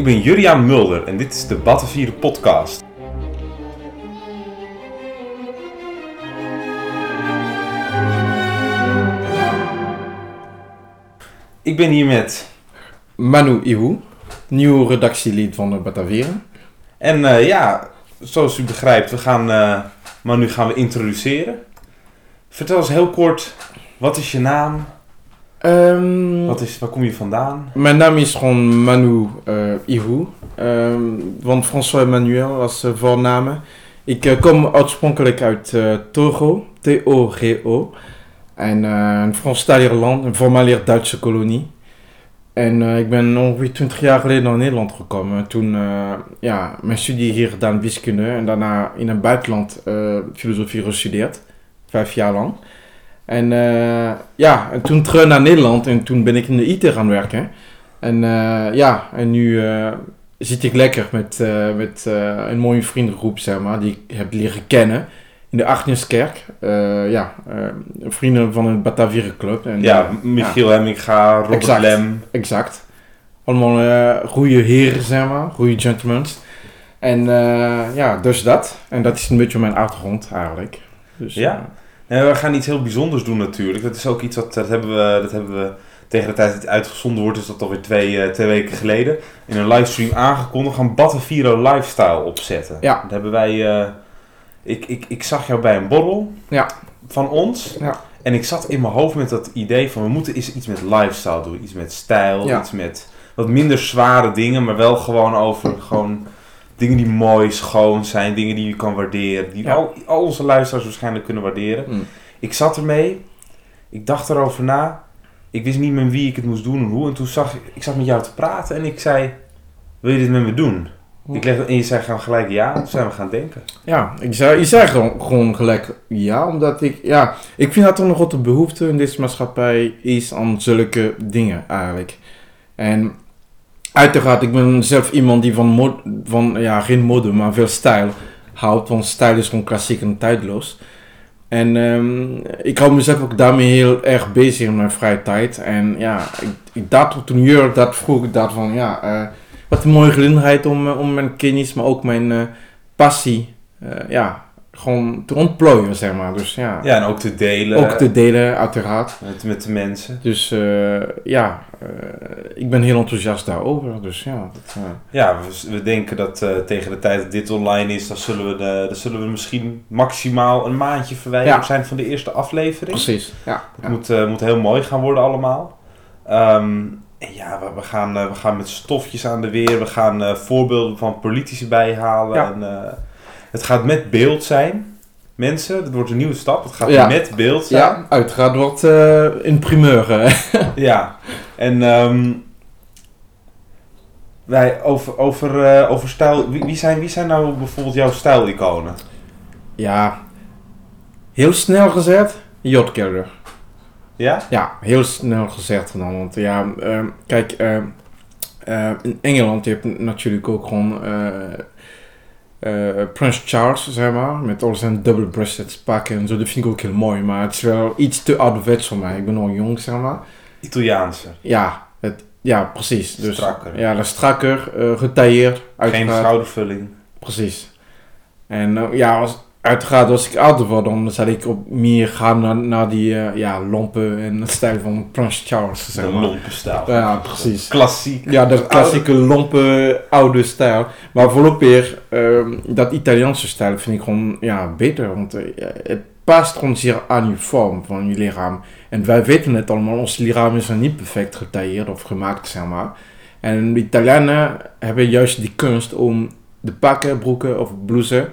Ik ben Juriaan Mulder en dit is de Battenvieren podcast. Ik ben hier met Manu Ihu, nieuw redactielid van de Batavieren. En eh, ja, zoals u begrijpt, we gaan eh Manu gaan we introduceren. Vertel eens heel kort, wat is je naam? Ehm, Wat is, waar kom je vandaan? Mijn naam is gewoon Manu eh Ihu, ehm, want François Emmanuel als uh, voornamen. Ik eh, kom oorspronkelijk uit eh, Togo, T-O-G-O. En een Franstalig land, een voormalig Duitse kolonie. En ik ben ongeveer 20 jaar geleden naar Nederland gekomen. Toen ja, mijn studie hier gedaan, wiskunde. En daarna in het buitenland filosofie gestudeerd. Vijf jaar lang. En eh, ja, en toen terug naar Nederland en toen ben ik in de IT gaan werken. En eh, ja, en nu eh, zit ik lekker met, met een mooie vriendengroep, zeg maar, die ik heb leren kennen in de Agneskerk. Ja, vrienden van een Batavieren club. En, Ja, Michiel Hemminga, Robert Exact. Lem. Exact. Allemaal goede heren, zeg maar. Goede gentlemen. En ja, dus dat. En dat is een beetje mijn achtergrond eigenlijk. Dus, Ja. We gaan iets heel bijzonders doen natuurlijk. Dat is ook iets wat dat hebben we, dat hebben we tegen de tijd dat het uitgezonden wordt, is dat alweer twee, eh, twee weken geleden, in een livestream aangekondigd. Gaan Battenviro Lifestyle opzetten. Ja. Dat hebben wij, eh, ik, ik, ik zag jou bij een borrel Ja. van ons. Ja. En ik zat in mijn hoofd met dat idee van we moeten eens iets met lifestyle doen. Iets met stijl, Ja. iets met wat minder zware dingen, maar wel gewoon over gewoon dingen die mooi, schoon zijn, dingen die je kan waarderen. Die Ja. al, al onze luisteraars waarschijnlijk kunnen waarderen. mm. Ik zat ermee, ik dacht erover na, ik wist niet met wie ik het moest doen en hoe. En toen zag ik, ik zat met jou te praten en ik zei, wil je dit met me doen? Ik leg, en je zei gewoon gelijk ja, toen zijn we gaan denken. Ja, ik zei, je zei gewoon, gewoon gelijk ja, omdat ik, ja, ik vind dat er nog wat de behoefte in deze maatschappij is aan zulke dingen eigenlijk. En uiteraard, ik ben zelf iemand die van, mod, van ja, geen mode, maar veel stijl houdt, want stijl is gewoon klassiek en tijdloos. En ehm, ik hou mezelf ook daarmee heel erg bezig in mijn vrije tijd. En ja, ik, ik dacht toen Jurk dat vroeg, ik dacht van ja, eh, wat een mooie gelegenheid om, eh, om mijn kennis, maar ook mijn eh, passie, ja, gewoon te ontplooien, zeg maar. Dus ja, Ja, en ook te delen ook te delen, uiteraard. met, met de mensen. Dus eh, ja, eh, ik ben heel enthousiast daarover. Dus ja, dat, eh, Ja, we, we denken dat tegen de tijd dat dit online is, dan zullen we, de, dan zullen we misschien maximaal een maandje verwijderd Ja. zijn van de eerste aflevering. precies. Ja, Het ja. moet, moet heel mooi gaan worden allemaal. Ehm, en ja, we, we, gaan, we gaan met stofjes aan de weer. We gaan voorbeelden van politici bijhalen. Ja. En, het gaat met beeld zijn. Mensen, dat wordt een nieuwe stap. Het gaat Ja. met beeld zijn. ja uiteraard wordt eh in primeur. Ja, en ehm, wij over, over, eh, over stijl. Wie, wie, zijn, wie zijn nou bijvoorbeeld jouw stijliconen? ja, heel snel gezegd, J. Kelder. Ja? Ja, heel snel gezegd dan. Want ja, ehm, kijk, ehm, eh, in Engeland heb je natuurlijk ook gewoon eh, Prince Charles, zeg maar. Met al zijn double-breasted pakken en zo. Dat vind ik ook heel mooi. Maar het is wel iets te ouderwets voor mij. Ik ben nog jong, zeg maar. Italiaanse. Ja, het, ja precies. Dus, Strakker. Ja, dat strakker, eh getailleerd. Geen schoudervulling. Precies. En ja, als, uiteraard als ik ouder word, dan zal ik op meer gaan naar, naar die eh, ja, lompen en stijl van Prince Charles, zeg De maar. lompe stijl. Ja, precies. Klassiek. Ja, de klassieke lompe oude stijl. Maar voorlopig, ehm, dat Italiaanse stijl vind ik gewoon ja, beter. Want eh, het past gewoon zeer aan je vorm van je lichaam. En wij weten het allemaal, ons lichaam is er niet perfect getailleerd of gemaakt, zeg maar. En de Italianen hebben juist die kunst om de pakken, broeken of blouses,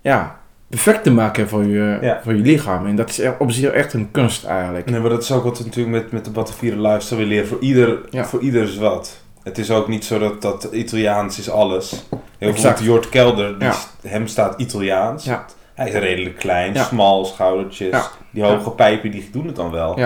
ja, perfect te maken voor je, Ja. voor je lichaam. En dat is op zich echt een kunst eigenlijk. Nee, maar dat is ook wat we natuurlijk met, met de Battenvieren Lifestyle weer leren. Voor ieder, Ja. voor ieder is wat. Het is ook niet zo dat, dat Italiaans is alles. Heel veel Jort Kelder, die Ja. hem staat Italiaans. Hij is redelijk klein, smal, schoudertjes. Die hoge pijpen, die doen het dan wel.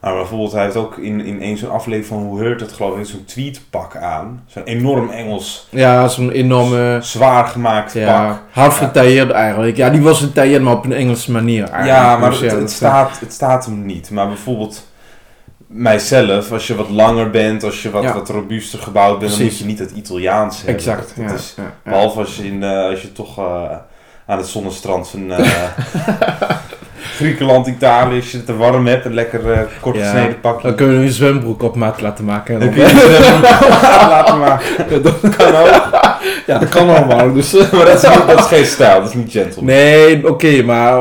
Maar bijvoorbeeld, hij heeft ook in, in een zo'n aflevering van Hoe Heurt het geloof ik, zo'n tweetpak aan. Zo'n enorm Engels, Ja, zo'n enorme... zwaar gemaakt pak. Ja, half getailleerd eigenlijk. Ja, die was getailleerd, maar op een Engelse manier eigenlijk. Ja, maar Dus het, het dat- staat, het staat hem niet. Maar bijvoorbeeld, mijzelf, als je wat langer bent, als je wat, Ja. wat robuuster gebouwd bent, dan moet je niet het Italiaans hebben. Exact, Dat is. Behalve als je, in, eh, als je toch eh, aan het zonnestrand eh, Griekenland, Italië, als je het te warm hebt, een lekker eh, kort Ja. gesneden pakje. Dan kunnen we een zwembroek op maat laten maken. en Dan dan- kun je het laten maken. dat Kan ook. ja, dat kan allemaal. Dus. Maar dat is, niet- dat is geen stijl, dat is niet gentle. Nee, oké, maar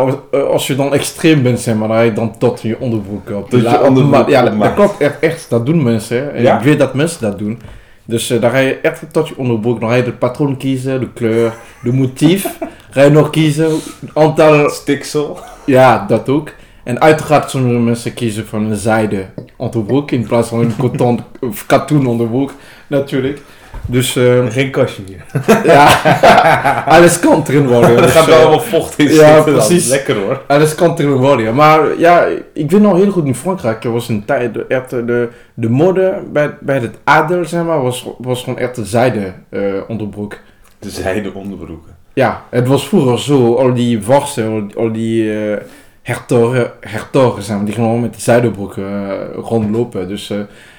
als, je dan extreem bent, zeg maar, dan je dan tot je onderbroek op. Tot je op onderbroek maat. Ja, op dat, maat. klopt echt, echt. Dat doen mensen. En Ja? Ik weet dat mensen dat doen. Dus eh, dan ga je echt tot je onderbroek. Dan ga je het patroon kiezen, de kleur, de motief. ga je nog kiezen, aantal... Stiksel. Ja, dat ook. En uiteraard sommige mensen kiezen van een zijde onderbroek in plaats van een coton of katoen onderbroek, natuurlijk. Dus eh, Geen kastje meer. ja, alles kan erin worden. Er Dus, gaat wel eh, allemaal vocht in ja, zitten dan. precies. Lekker hoor. alles kan erin worden. Maar ja, ik weet nog heel goed in Frankrijk. Er was een tijd, de, echt, de, de mode bij, bij het adel, zeg maar, was, was gewoon echt een zijde eh, onderbroek. De zijde onderbroeken. Ja, het was vroeger zo, al die vorsten, al, al die eh hertogen, hertogen zeg maar, die gewoon met die zijdenbroeken eh, rondlopen. Dus, eh,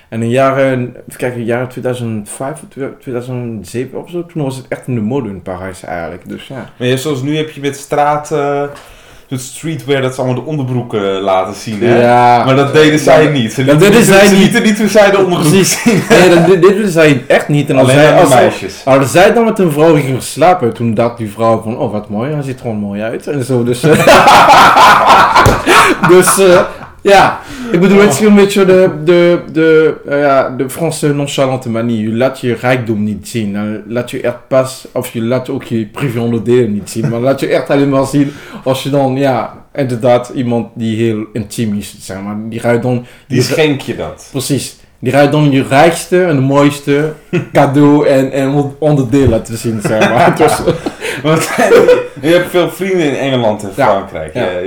en in jaren, kijken, in jaren 2005 of 2007 of zo, toen was het echt in de mode in Parijs eigenlijk. Dus ja. Maar ja, zoals nu heb je met straat, eh het streetwear, dat ze allemaal de onderbroeken laten zien hè. Ja, Maar dat deden zij dat- niet. Ze dat lieten deden zij ze niet. lieten niet hoe zij de onderbroek Precies. zien. Nee, dat, deden zij echt niet. En als Alleen zij, als, meisjes. als zij dan met een vrouw ging slapen, toen dacht die vrouw van, oh wat mooi, hij ziet er gewoon mooi uit. En zo, dus... eh, dus, eh, ja. Ik bedoel, het is een beetje de, de, de, eh, ja, de Franse nonchalante manier. Je laat je rijkdom niet zien. Dan laat je echt pas, of je laat ook je privé-onderdelen niet zien. Maar laat je echt alleen maar zien als je dan, ja, inderdaad, iemand die heel intiem is, zeg maar. Die gaat dan... Die schenk je dat. Precies. Die gaat dan je rijkste en de mooiste cadeau en, en onderdeel laten zien, zeg maar. Want je hebt veel vrienden in Engeland en Ja, Frankrijk. ja. Ja,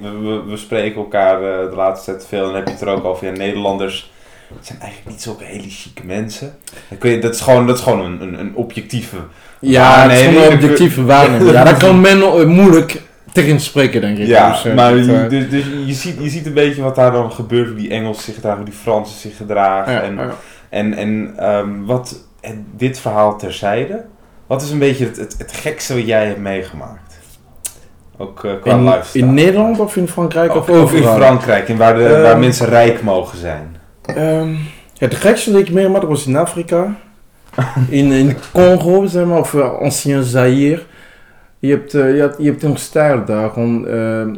we, we, spreken elkaar eh, de laatste tijd veel en heb je het er ook over. Ja, Nederlanders zijn eigenlijk niet zulke hele chique mensen. Ik weet, dat is gewoon, dat is gewoon een, een, een objectieve... ja, het is nee, gewoon nee, een objectieve waarneming. Ja, daar kan men eh, moeilijk tegen spreken, denk ik. Ja, Dus, eh, maar dat, je, eh, dus, dus je, ziet, je ziet een beetje wat daar dan gebeurt, hoe die Engelsen zich gedragen, hoe die Fransen zich gedragen. ja, en ja. en, en ehm, wat, en dit verhaal terzijde, wat is een beetje het, het, het gekste wat jij hebt meegemaakt? Ook eh, qua in, lifestyle. in Nederland of in Frankrijk Ook, of ook in? Frankrijk, en waar, de, Ehm, waar mensen rijk mogen zijn. Ehm, ja, het gekste dat ik meemaakte was in Afrika. in, in Congo, zeg maar, of Ancien Zaire. Je hebt, eh, je, hebt, je hebt een stijl daar, gewoon eh, eh,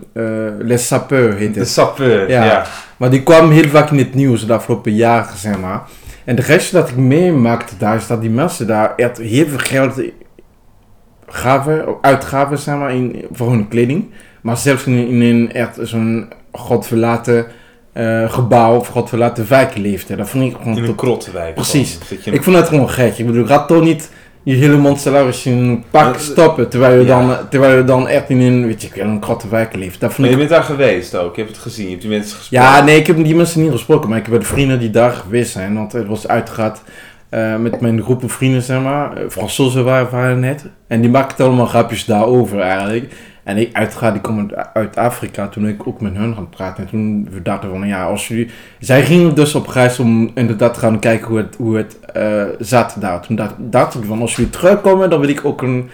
Les Sapeurs heet De het. sapeur, Ja. ja. Maar die kwam heel vaak in het nieuws de afgelopen jaren, zeg maar. En de rest dat ik meemaakte daar, is dat die mensen daar echt heel veel geld gaven, uitgaven, zeg maar, in, voor hun kleding. Maar zelfs in, in een echt zo'n godverlaten eh, gebouw of godverlaten wijk leefde. Dat vond ik gewoon In een tot- krottenwijk. Precies. je Ik vond het gewoon gek. Ik bedoel, ik had toch niet je hele salaris in een pak Eh, stoppen, terwijl je, ja. dan, terwijl je dan echt in een, weet je, een krottenwijk leeft. Dat vond maar ik je bent daar geweest ook, je hebt het gezien, je hebt die mensen gesproken. ja, nee, ik heb die mensen niet gesproken, maar ik heb de vrienden die daar geweest zijn. Want het was uitgegaan eh, met mijn groepen vrienden, zeg maar. Fransozen waren, waren net. En die maakten allemaal grapjes daarover eigenlijk. En ik uitga, die komen uit- Afrika. Toen ik ook met hun gaan praten. En toen we dachten van, ja, als jullie... Zij gingen dus op reis om inderdaad te gaan kijken hoe het, hoe het eh, zat daar. Toen dacht, ik van, als jullie terugkomen, dan wil ik ook een,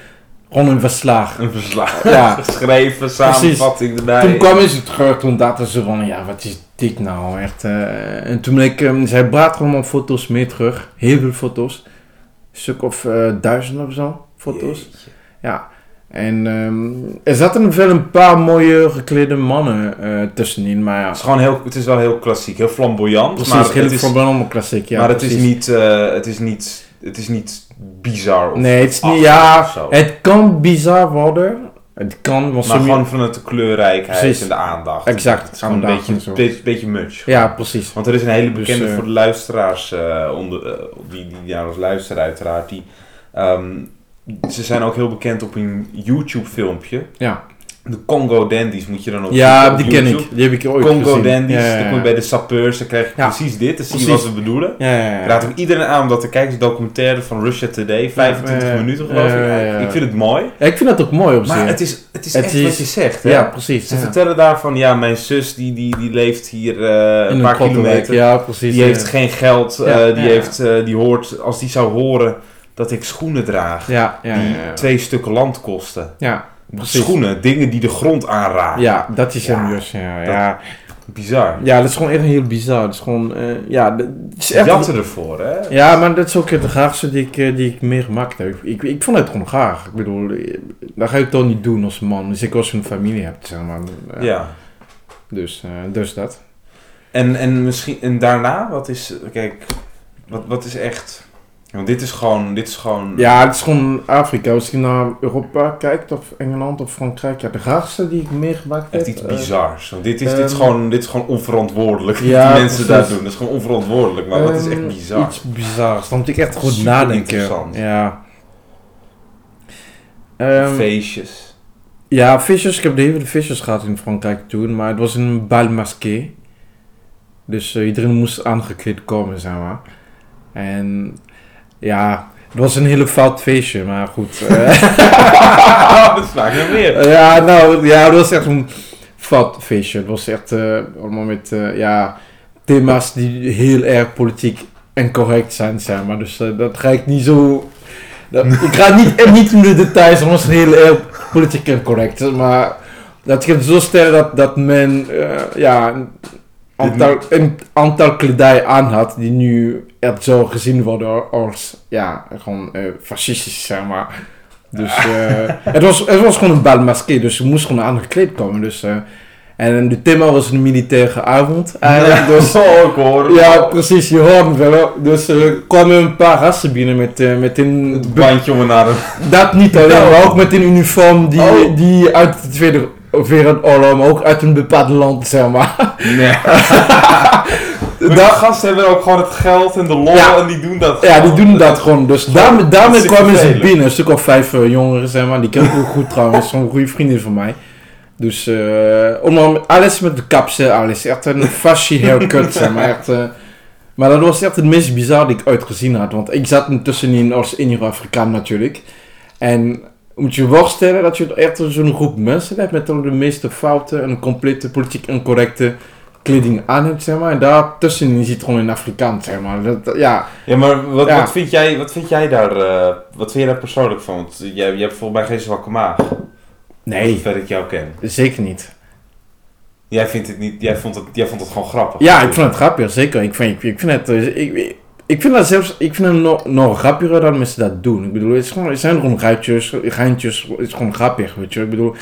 gewoon een verslag. Een verslag. Ja. Geschreven, samenvatting erbij. Toen kwamen ze terug, toen dachten ze van, ja, wat is dit nou? Echt, eh, en toen ben ik, um, zij bracht allemaal foto's mee terug. Heel veel foto's. Een stuk of eh, duizend of zo, foto's. Jeetje. Ja. En ehm, er zaten wel een paar mooie geklede mannen eh, tussenin, maar ja. Het is, gewoon heel, het is wel heel klassiek, heel flamboyant. Precies, maar heel het is, veel allemaal klassiek, ja. maar het is, niet, eh, het, is niet, het is niet bizar. Of Nee, het is niet, ja, het kan bizar worden. Het kan, maar gewoon van de kleurrijkheid Precies. en de aandacht. Exact, Het is gewoon een beetje, zo. beetje, much. Ja, precies. Want er is een hele Dus, bekende eh, voor de luisteraars, onder, die, die naar ons luisteren uiteraard. Die, ehm, ze zijn ook heel bekend op een YouTube filmpje. Ja. De Congo Dandies moet je dan ook Ja, op die ken ik. Die heb ik ooit Congo gezien. Dandies, Ja, ja, dan kom je bij de sapeurs, dan krijg je precies dit. Dan zie je wat ze bedoelen. Ja, ja, ja. Ik raad ook iedereen aan om dat te kijken. Documentaire van Russia Today, 25 Ja, ja, minuten geloof ik. Ik vind het mooi. Ik vind dat ook mooi op zich. Maar het is, het is Het echt is- wat je zegt. Hè? Ja, precies. Ze vertellen daarvan, ja, mijn zus die, die, die leeft hier eh, een paar kilometer. Ja, precies. Die heeft geen geld. eh, die, heeft, eh, die hoort, als die zou horen dat ik schoenen draag. Ja, ja, die ja. twee stukken land kosten. Ja, precies. Schoenen, dingen die de grond aanraken. Ja, dat is hem dus. Ja. Bizar. ja, dat is gewoon echt heel bizar. Dat is gewoon, eh, ja, dat het is echt... Jatten ervoor, hè? Ja, maar dat is ook het gaafste die ik, eh, die ik meegemaakt heb. Ik, ik vond het gewoon gaaf. Ik bedoel, eh, dat ga je toch niet doen als man. Dus ik als een familie hebt, zeg maar. Ja. Dus, dus dat. En, en misschien, en daarna, wat is, kijk, wat, wat is echt, want dit is gewoon, dit is gewoon, Ja, het is gewoon Afrika. Als je naar Europa kijkt, of Engeland of Frankrijk. Ja, de gaafste die ik meegemaakt heb. echt iets eh, bizars. Want dit is, dit is ehm, gewoon, dit is gewoon onverantwoordelijk. ja, die mensen precies. daar doen, dat is gewoon onverantwoordelijk. Maar wat is echt Ehm, bizar. Iets bizars. Dan moet ik echt goed Super nadenken. interessant. Ja. Ehm, Feestjes. ja, visjes. Ik heb de hele visjes gehad in Frankrijk toen. Maar het was een bal masqué. Dus eh, iedereen moest aangekleed komen, zeg maar. En ja, het was een hele fout feestje. Maar goed. eh, dat smaakt nog meer. ja, nou, ja, het was echt een fout feestje. Het was echt eh, allemaal met, eh, ja, thema's die heel erg politiek en correct zijn, zeg maar. Dus dat ga ik niet zo... Dat, ik ga niet, niet in de details, want het is heel erg politiek en correct. Maar dat gaat zo sterk dat, dat men, ja, een aantal, een aantal kledij aan had die nu echt zo gezien worden als, ja, gewoon eh, fascistisch, zeg maar. Dus eh, het, was, het was gewoon een bal masqué, dus ze moest gewoon aangekleed komen. Dus, eh, en de thema was een militaire avond eigenlijk. Dus, oh, ik hoor ja, precies, je hoort wel. Dus er kwamen een paar gasten binnen met, met een... Het bandje om een arm. Dat niet alleen, maar ook met een uniform die, Oh. die uit de Tweede Wereldoorlog, maar ook uit een bepaald land, zeg maar. Nee. De Dat- gasten hebben ook gewoon het geld en de lol Ja. en die doen dat Ja, die gewoon. doen dat gewoon. Dus daarmee, daarmee dat kwamen ze binnen. Een stuk of vijf eh, jongeren, zeg maar. Die ken ik ook goed trouwens. Zo'n goede vriendin van mij. Dus eh om, alles met de kapsel, alles. Echt een fashy haircut, zeg maar. Echt, eh, maar dat was echt het meest bizar die ik ooit gezien had. Want ik zat tussenin als Injo-Afrikaan natuurlijk. En moet je je voorstellen dat je echt zo'n groep mensen hebt met de meeste fouten en complete politiek incorrecte kleding aan hebt, zeg maar. En daar tussenin zit gewoon een Afrikaan, zeg maar. Dat, ja, Ja, maar wat, Ja. wat, vind, jij, wat vind jij daar, eh, wat vind jij daar persoonlijk van? Want jij, jij hebt volgens mij geen zwakke maag. nee, Zover ik jou ken. zeker niet. Jij, vindt het niet, jij, vond het, jij vond het gewoon grappig. Ja, ik vind het grappig, zeker. Ik vind, ik, ik vind het, eh, ik, ik vind dat zelfs, ik vind het nog, nog grappiger dan mensen dat doen. Ik bedoel, het, is gewoon, het zijn gewoon geitjes, geintjes, het is gewoon grappig, weet je. Ik bedoel,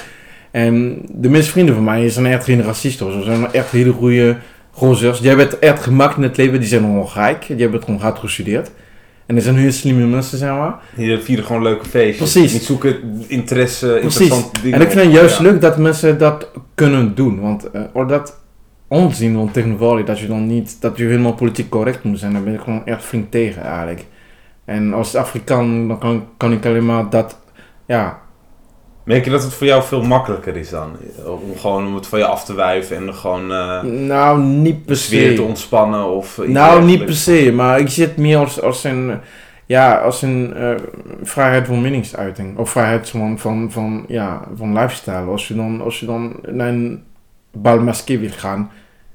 en de meeste vrienden van mij zijn echt geen racisten of zo. Ze zijn echt hele goede gozers. Die hebben het echt gemaakt in het leven, die zijn gewoon rijk. Die hebben het gewoon hard gestudeerd. En er zijn heel slimme mensen, zeg maar. Die vieren gewoon leuke feestjes. Precies. Niet zoeken interesse, Precies. interessante dingen. En ik vind het juist Ja. leuk dat mensen dat kunnen doen. Want eh, or dat onzin van tegenwoordig, dat je dan niet, dat je helemaal politiek correct moet zijn, daar ben ik gewoon echt flink tegen eigenlijk. En als Afrikaan, dan kan, kan ik alleen maar dat, ja, Merk je dat het voor jou veel makkelijker is dan? Om gewoon om het van je af te wuiven en gewoon eh nou niet per sfeer te se. ontspannen of iets Nou, niet per se, maar ik zie het meer als, als een, ja, als een eh, vrijheid van meningsuiting. Of vrijheid van, van, van, ja, van lifestyle. Als je dan, als je dan naar een bal masqué wil gaan,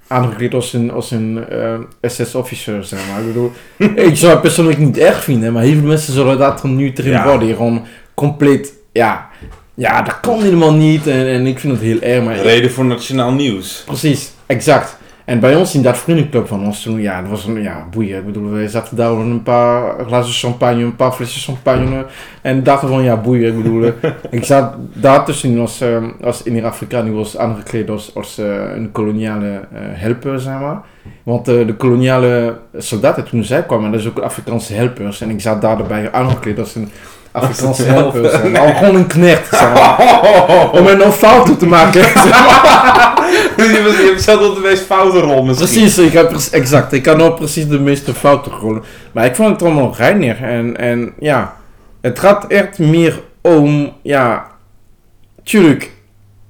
aangekleed als een, als een eh, SS-officer, zeg maar. Ik bedoel, ik zou het persoonlijk niet erg vinden, maar heel veel mensen zullen dat dan nu erin Ja. worden. Gewoon compleet, ja, ja, dat kan helemaal niet en, en ik vind het heel erg. Maar Reden voor nationaal nieuws. Precies, exact. En bij ons in dat vriendenclub van ons toen, ja, dat was een, ja, boeien. Ik bedoel, we zaten daar een paar glazen champagne, een paar flessen champagne. En dachten van, ja, boeien. Ik bedoel, eh, ik zat daar tussenin als, eh, als Afrikaan, die was aangekleed als, als eh, een koloniale helper, zeg maar. Want de koloniale soldaten toen zij kwamen, dat is ook Afrikaanse helpers. En ik zat daar erbij aangekleed als een Zeg maar. Gewoon een knecht, zeg maar. Om er nog fouten te maken. je, zat op de meest foute rol misschien. Precies, ik heb, precies- exact. Ik kan ook precies de meeste fouten gooien. Maar ik vond het allemaal reinig. En, en ja, het gaat echt meer om, ja, tuurlijk,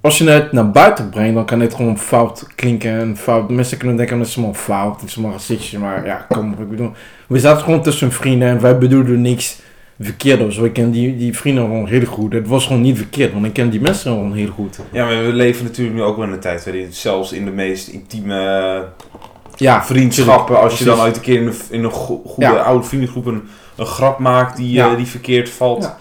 als je het naar buiten brengt, dan kan het gewoon fout klinken. En fout, mensen kunnen denken dat het is allemaal fout, het is allemaal racistisch. Maar ja, kom ik bedoel, we zaten gewoon tussen vrienden en wij bedoelden niks verkeerd of zo. Ik ken die, die vrienden gewoon heel goed. Het was gewoon niet verkeerd, want ik ken die mensen gewoon heel goed. Ja, maar we leven natuurlijk nu ook wel in een tijd waarin zelfs in de meest intieme Ja, vriendschappen, als je dan uit een keer in een, in een go- goede Ja. oude vriendengroep een, een grap maakt die, Ja. eh, die verkeerd valt, Ja.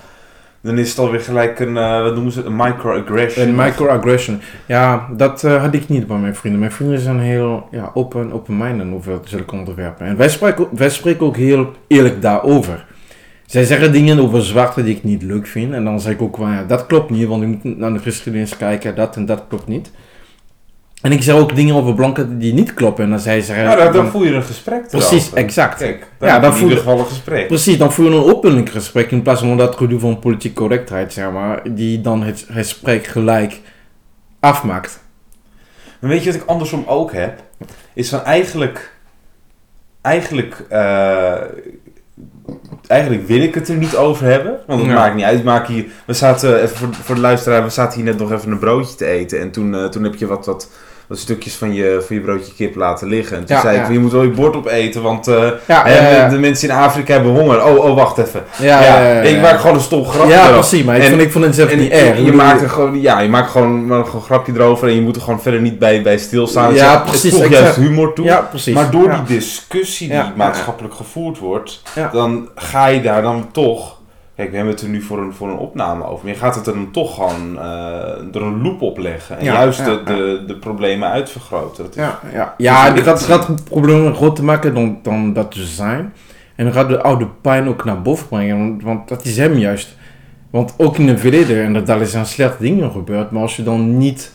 dan is het alweer gelijk een, eh, wat noemen ze een microaggression. Een microaggression. Ja, dat eh, had ik niet bij mijn vrienden. Mijn vrienden zijn heel ja, open, open-minded over zulke onderwerpen. En wij spreken, wij spreken ook heel eerlijk daarover. Zij zeggen dingen over zwarte die ik niet leuk vind. En dan zeg ik ook, van, ja, dat klopt niet, want je moet naar de geschiedenis kijken. Dat en dat klopt niet. En ik zeg ook dingen over blanken die niet kloppen. En dan zij zeggen... Ja, dan, voel je een gesprek precies, exact. Kijk, dan Ja, dan in voel ieder je- geval een gesprek. Precies, dan voer je een openlijk gesprek in plaats van dat gedoe van politieke correctheid, zeg maar, die dan het gesprek gelijk afmaakt. Maar weet je wat ik andersom ook heb? Is van eigenlijk... Eigenlijk... eh, eigenlijk wil ik het er niet over hebben. Want het Ja. maakt niet uit. Maak hier, we zaten, even voor, voor de luisteraar, we zaten hier net nog even een broodje te eten. En toen, eh, toen heb je wat, wat, wat stukjes van je, van je broodje kip laten liggen. En toen Ja, zei ik, je moet wel je bord opeten, want eh, Ja, eh, de mensen in Afrika hebben honger. Oh, oh, wacht even. ja, ik maak gewoon een stom grapje Ja, precies, maar ik, En- vond, ik vond het zelf En niet erg. je maakt er gewoon, ja, je maakt gewoon, maar gewoon een grapje erover en je moet er gewoon verder niet bij, bij stilstaan. Ja, zegt- precies, Het juist humor toe. Ja, precies. maar door die discussie die maatschappelijk gevoerd wordt, dan ga je daar dan toch. Kijk, we hebben het er nu voor een, voor een opname over. Maar je gaat het er dan toch gewoon eh, er een loep op leggen. En Ja, juist ja, de, ja. de, de problemen uitvergroten. Dat is, Ja, ja. ja het gaat, het gaat het probleem groter maken dan, dan dat ze zijn. En dan gaat de oude pijn ook naar boven brengen, want, want dat is hem juist. Want ook in het verleden, en daar zijn slechte dingen gebeurd, maar als je dan niet,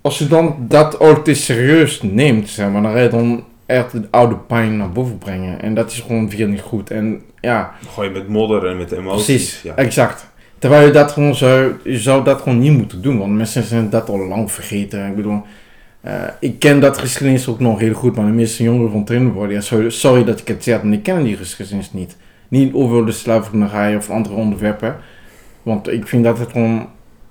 als je dan dat ook te serieus neemt, zeg maar, dan ga je dan echt de oude pijn naar boven brengen. En dat is gewoon weer niet goed. En ja, Gooi je met modder en met emoties. Precies, Ja. exact. Terwijl je dat gewoon zou, je zou dat gewoon niet moeten doen, want mensen zijn dat al lang vergeten. Ik bedoel, eh, ik ken dat geschiedenis ook nog heel goed, maar de meeste jongeren van trainen worden, ja, sorry, sorry dat ik het zeg, maar ik ken die geschiedenis niet. Niet over de slavernij of andere onderwerpen, want ik vind dat het gewoon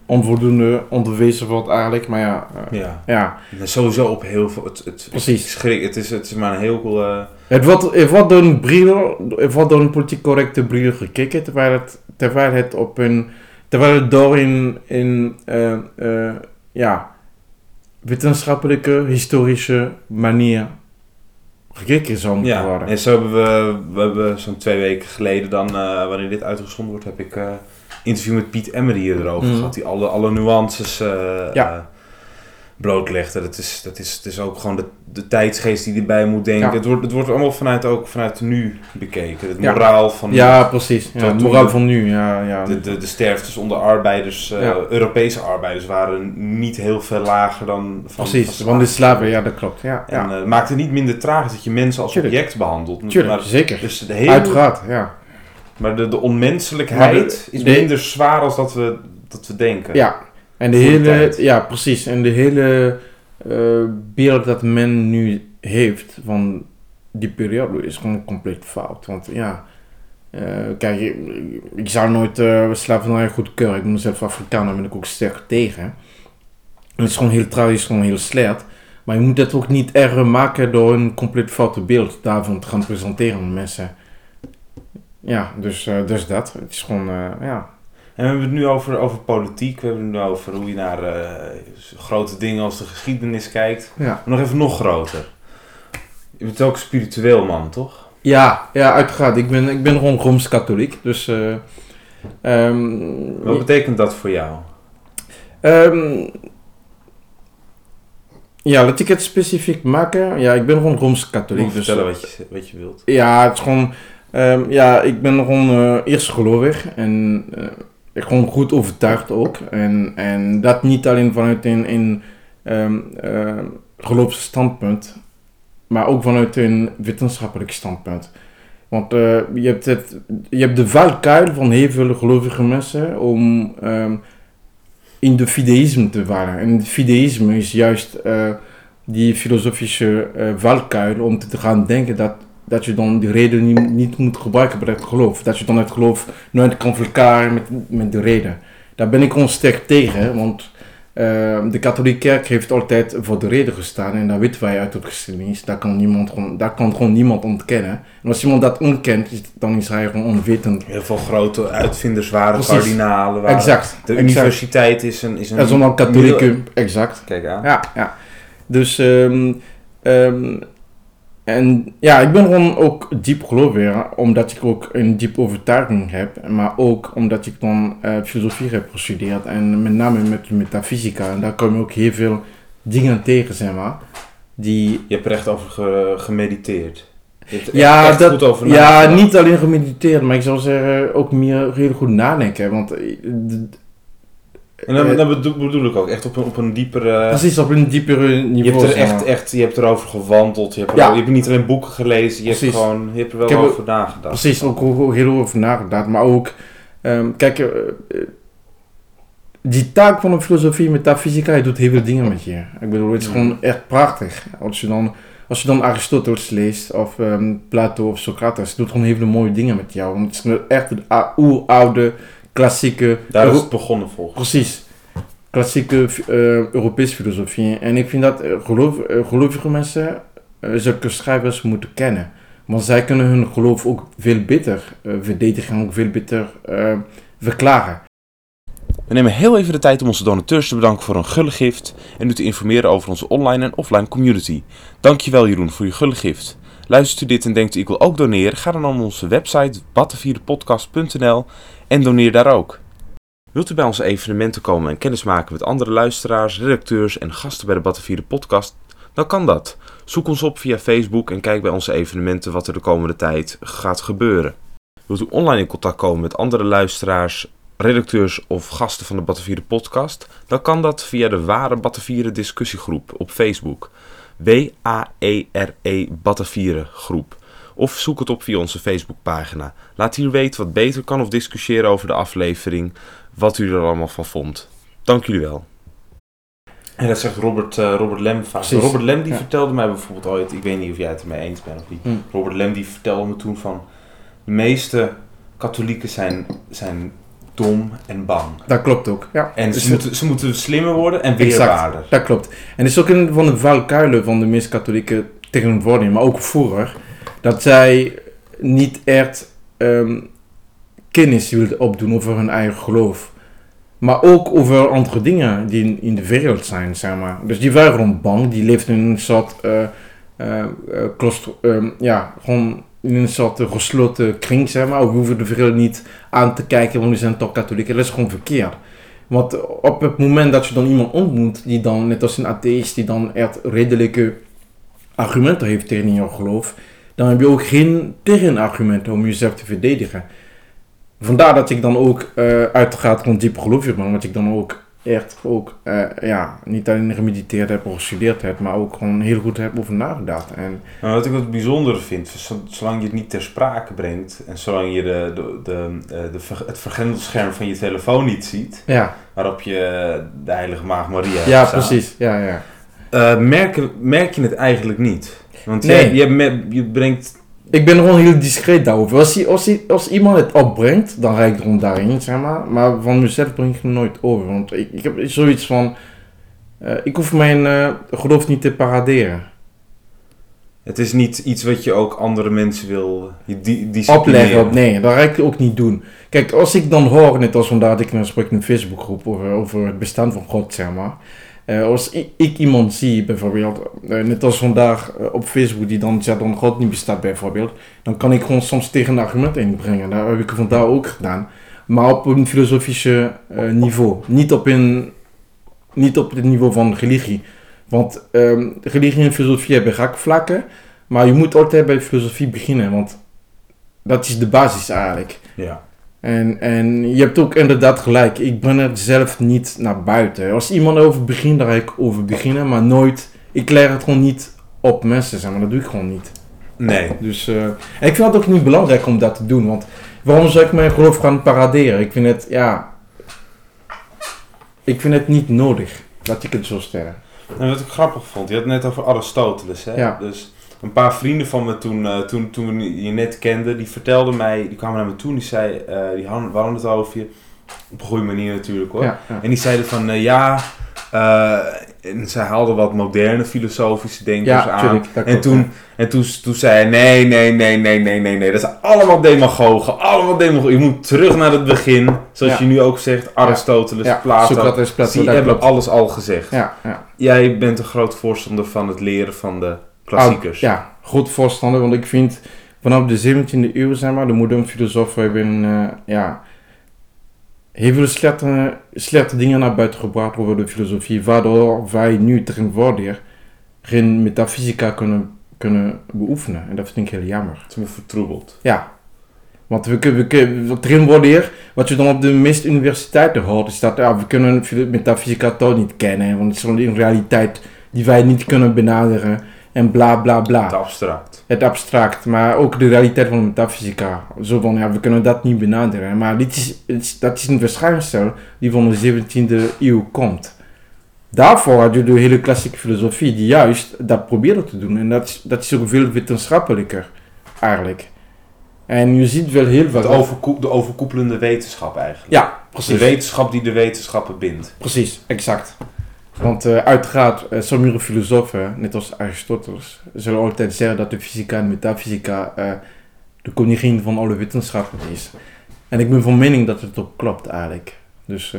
onvoldoende onderwezen wordt eigenlijk, maar ja, eh, Ja. ja, En sowieso op heel veel. Het, het, Precies. Schrik, het, is, het is maar een heel. cool, eh, Het wordt, het wordt door een bril, het wordt door een politiek correcte bril gekeken, terwijl het, terwijl het op een, terwijl het door in, in eh, ja, wetenschappelijke, historische manier gekeken zou moeten Ja, worden. en zo hebben we, we hebben zo'n twee weken geleden dan, wanneer dit uitgezonden wordt, heb ik interview met Piet Emmer hier erover Mhm. gehad. Die alle, alle nuances eh Ja. eh, blootlegde. Dat is, dat is, het is ook gewoon de, de tijdsgeest die erbij moet denken. Ja. Het, wordt, het wordt allemaal vanuit, ook vanuit nu bekeken. Het moraal van Ja, precies. Ja, het moraal van nu, ja. ja. de, de, de sterftes onder arbeiders, eh. Europese arbeiders, waren niet heel veel lager dan van precies, van want de slaven, ja, dat klopt. Ja, En maakt het niet minder tragisch dat je mensen als Tuurlijk. object behandelt. Tuurlijk, Maar, zeker. dus de hele, Uiteraard, ja. Maar de, de onmenselijkheid de- is de- minder zwaar als dat we, dat we denken. Ja, en de hele, ja precies, en de hele eh, beeld dat men nu heeft van die periode is gewoon compleet fout. Want ja, eh, kijk, ik, ik zou nooit eh slavernij goedkeuren. Ik ben zelf Afrikaan, daar ben ik ook sterk tegen. En het is gewoon heel is gewoon heel slecht. Maar je moet het ook niet erger maken door een compleet foute beeld daarvan te gaan presenteren aan mensen. Ja, dus, eh, dus dat. Het is gewoon, eh, ja. En we hebben het nu over, over politiek. We hebben het nu over hoe je naar eh, grote dingen als de geschiedenis kijkt. ja. Maar nog even nog groter. Je bent ook spiritueel man, toch? Ja, ja, uiteraard. Ik ben, ik ben gewoon Rooms-katholiek. Dus. eh ehm, Wat betekent dat voor jou? ehm, ja, laat ik het specifiek maken. Ja, ik ben gewoon Rooms-katholiek. moet Dus, vertellen wat je, wat je wilt. ja, het is gewoon. Ehm, ja, ik ben gewoon eh eerst gelovig. En eh, gewoon goed overtuigd ook. En, en dat niet alleen vanuit een, een ehm eh, geloofsstandpunt. Maar ook vanuit een wetenschappelijk standpunt. Want eh, je, hebt het, je hebt de valkuil van heel veel gelovige mensen om ehm, in de fideïsme te vallen. En fideïsme is juist eh, die filosofische eh valkuil om te gaan denken dat, dat je dan die reden niet, niet moet gebruiken bij het geloof. Dat je dan het geloof nooit kan verklaren met, met de reden. Daar ben ik gewoon sterk tegen, want eh, de katholieke kerk heeft altijd voor de reden gestaan. En dat weten wij uit de geschiedenis. Daar kan, niemand, gewoon- daar kan gewoon niemand ontkennen. En als iemand dat ontkent, dan is hij gewoon onwetend. Heel veel grote uitvinders waren Precies. kardinalen. Waren. Exact. De exact. universiteit is een... Is een Dat is allemaal katholieke, exact. Kijk aan. Ja, ja. Dus, ehm, ehm, en ja, ik ben gewoon ook diep geloviger, omdat ik ook een diep overtuiging heb. Maar ook omdat ik dan eh, filosofie heb gestudeerd en met name met metafysica. En daar kom je ook heel veel dingen tegen, zeg maar. Die, Je hebt er echt over ge- gemediteerd. Er ja, echt dat, goed over ja, niet alleen gemediteerd, maar ik zou zeggen ook meer heel goed nadenken. Want eh, En dan, eh, dan bedoel, ik ook echt op een, op een diepere... precies op een diepere niveau. Je hebt er echt, echt je hebt erover gewandeld. Je hebt, er, Ja. je hebt niet alleen boeken gelezen. Je hebt, gewoon, je hebt er wel heb over nagedacht. Precies, ook ook heel over nagedacht. Maar ook, ehm, kijk, eh, eh, die taak van een filosofie, metafysica, je doet heel veel dingen met je. Ik bedoel, het is Mm. gewoon echt prachtig. Als je dan, als je dan Aristoteles leest, of ehm, Plato of Socrates, het doet gewoon heel veel mooie dingen met jou. Want het is echt een oeroude, klassieke... Daar is het begonnen volgens Precies. Klassieke eh Europese filosofie. En ik vind dat eh, geloof, eh, gelovige mensen zulke schrijvers moeten kennen. Want zij kunnen hun geloof ook veel beter verdedigen, ook veel beter eh, verklaren. We nemen heel even de tijd om onze donateurs te bedanken voor hun gulle gift en u te informeren over onze online en offline community. Dankjewel Jeroen voor je gulle gift. Luistert u dit en denkt u ik wil ook doneren? Ga dan naar onze website battenvierdepodcast.nl en doneer daar ook. Wilt u bij onze evenementen komen en kennismaken met andere luisteraars, redacteurs en gasten bij de Battenvierde podcast? Dan kan dat. Zoek ons op via Facebook en kijk bij onze evenementen wat er de komende tijd gaat gebeuren. Wilt u online in contact komen met andere luisteraars, redacteurs of gasten van de Battenvieren podcast, dan kan dat via de Ware Battenvieren discussiegroep op Facebook. W-A-E-R-E Battenvieren groep. Of zoek het op via onze Facebookpagina. Laat hier weten wat beter kan of discussiëren over de aflevering, wat u er allemaal van vond. Dank jullie wel. En dat zegt Robert, eh, Robert Lem vaak. Precies. Robert Lem die Ja. vertelde mij bijvoorbeeld ooit, ik weet niet of jij het ermee eens bent of niet. Hm. Robert Lem die vertelde me toen van, de meeste katholieken zijn, zijn dom en bang. Dat klopt ook. Ja. En Dus ze moeten, ze moeten slimmer worden en weerbaarder. Dat klopt. En het is ook een van de valkuilen van de meest katholieke tegenwoordig, maar ook vroeger, dat zij niet echt ehm, kennis wilden opdoen over hun eigen geloof. Maar ook over andere dingen die in, de wereld zijn, zeg maar. Dus die waren gewoon bang, die leefden in een soort, ehm, ja, gewoon in een soort gesloten kring, zeg maar. We hoeven de wereld niet aan te kijken, want we zijn toch katholieken. Dat is gewoon verkeerd. Want op het moment dat je dan iemand ontmoet die dan, net als een atheïst, die dan echt redelijke argumenten heeft tegen jouw geloof, dan heb je ook geen tegenargumenten om jezelf te verdedigen. Vandaar dat ik dan ook eh uiteraard gewoon diep geloofig ben, want ik dan ook echt ook, eh, ja, niet alleen gemediteerd heb of gestudeerd heb, maar ook gewoon heel goed heb over nagedacht. En Maar wat ik het bijzondere vind, zo- zolang je het niet ter sprake brengt en zolang je de, de, de, eh, de, het vergrendelscherm van je telefoon niet ziet, ja, waarop je de heilige maagd Maria hebt ja precies, ja, ja. Eh, merk, merk je het eigenlijk niet. Want Nee. je, je, brengt... Ik ben gewoon heel discreet daarover. Als, als, iemand het opbrengt, dan rijd ik gewoon daarin, zeg maar. Maar van mezelf breng ik het nooit over. Want ik, ik heb zoiets van... eh, ik hoef mijn eh, geloof niet te paraderen. Het is niet iets wat je ook andere mensen wil je di disciplineren. Opleggen, nee, dat ga ik ook niet doen. Kijk, als ik dan hoor, net als vandaag, ik spreek in een Facebookgroep over, over het bestaan van God, zeg maar. Eh, als ik, iemand zie, bijvoorbeeld, eh, net als vandaag eh, op Facebook, die dan zegt dat God niet bestaat, bijvoorbeeld, dan kan ik gewoon soms tegen een argument inbrengen. Dat heb ik vandaag ook gedaan. Maar op een filosofische niveau. Niet op, een, niet op het niveau van religie. Want ehm, religie en filosofie hebben raakvlakken. Maar je moet altijd bij filosofie beginnen, want dat is de basis eigenlijk. Ja. En, en je hebt ook inderdaad gelijk, ik ben er zelf niet naar buiten. Als iemand over begint, dan ga ik over beginnen, maar nooit, ik leg het gewoon niet op mensen, zeg maar, dat doe ik gewoon niet. Nee. Dus, eh, en ik vind het ook niet belangrijk om dat te doen, want waarom zou ik mijn geloof gaan paraderen? Ik vind het, ja, ik vind het niet nodig, laat ik het zo stellen. En wat ik grappig vond, je had het net over Aristoteles. Hè? Ja. Dus een paar vrienden van me toen, eh, toen, toen je net kenden, die vertelden mij, die kwamen naar me toe en die zei, eh, die hadden, het over je, op een goede manier natuurlijk hoor. Ja, ja. En die zeiden van, eh, ja, en zij haalden wat moderne filosofische denkers Ja, aan. tuurlijk, en toen, en toen, toen zei hij, nee, nee, nee, nee, nee, nee, nee. Dat zijn allemaal demagogen. Allemaal demagogen. Je moet terug naar het begin. Zoals Ja. je nu ook zegt. Aristoteles, Ja, Plato. Socrates, Plato, Die hebben alles al gezegd. Ja, ja. Jij bent een groot voorstander van het leren van de klassiekers. Ja, goed voorstander, want ik vind vanaf de 17e eeuw, zeg maar, de moderne filosofen hebben eh, ja, heel veel slechte, slechte dingen naar buiten gebracht over de filosofie, waardoor wij nu tegenwoordig geen metafysica kunnen, kunnen beoefenen. En dat vind ik heel jammer. Het is me vertroebeld. Ja, want we kunnen, we kunnen tegenwoordig, wat je dan op de meeste universiteiten hoort, is dat ja, we kunnen metafysica toch niet kennen, want het is een realiteit die wij niet kunnen benaderen en bla bla bla Te abstract. het abstract, maar ook de realiteit van de metafysica. Zo van, ja, we kunnen dat niet benaderen. Maar dit is, het is- dat is een verschijnsel die van de 17e eeuw komt. Daarvoor had je de hele klassieke filosofie die juist dat probeerde te doen. En dat is, dat is ook veel wetenschappelijker, eigenlijk. En je ziet wel heel Het veel... de overkoepelende wetenschap eigenlijk. Ja, De precies. wetenschap die de wetenschappen bindt. Precies, exact. Want eh, uiteraard, eh, sommige filosofen, net als Aristoteles, zullen altijd zeggen dat de fysica en metafysica eh, de koningin van alle wetenschappen is. En ik ben van mening dat het ook klopt eigenlijk. Dus,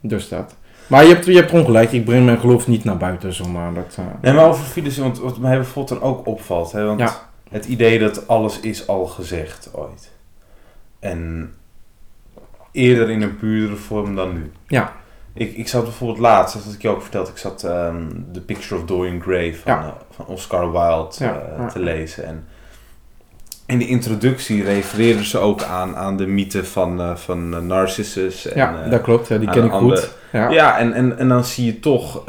dus dat. Maar je hebt, je hebt ongelijk, ik breng mijn geloof niet naar buiten zomaar. Dat, Nee, maar over filosofie, want wat mij bijvoorbeeld dan ook opvalt. Hè, want Ja. het idee dat alles is al gezegd ooit. En eerder in een puurdere vorm dan nu. Ja. Ik, ik zat bijvoorbeeld laatst, dat had ik je ook verteld, ik zat ehm The Picture of Dorian Gray van, Ja. eh, van Oscar Wilde Ja, eh, te lezen. En in de introductie refereerden ze ook aan, aan de mythe van, eh, van Narcissus. En, ja, dat klopt, ja, die ken ik andere- goed. Ja. en, en, en dan zie je toch,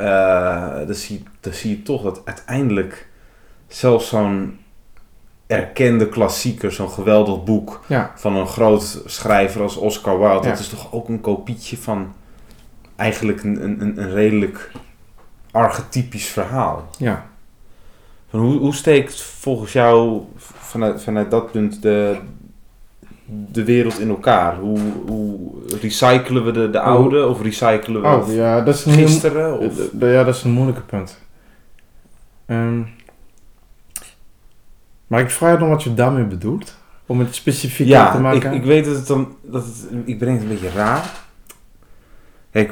dan zie, dan zie je toch dat uiteindelijk zelfs zo'n erkende klassieker, zo'n geweldig boek Ja. van een groot schrijver als Oscar Wilde, Ja. dat is toch ook een kopietje van eigenlijk een, een, een- redelijk archetypisch verhaal. ja. Van hoe, hoe steekt volgens jou vanuit, vanuit dat punt de, de wereld in elkaar? Hoe, hoe recyclen we de, de oude of recyclen we Oh, ja, dat is een gisteren? Of? Ja, dat is een moeilijke punt. Ehm, maar ik vraag dan wat je daarmee bedoelt. Om het specifiek te Ja, ik, maken. ik weet dat het dan, dat het, ik breng het een beetje raar. Kijk,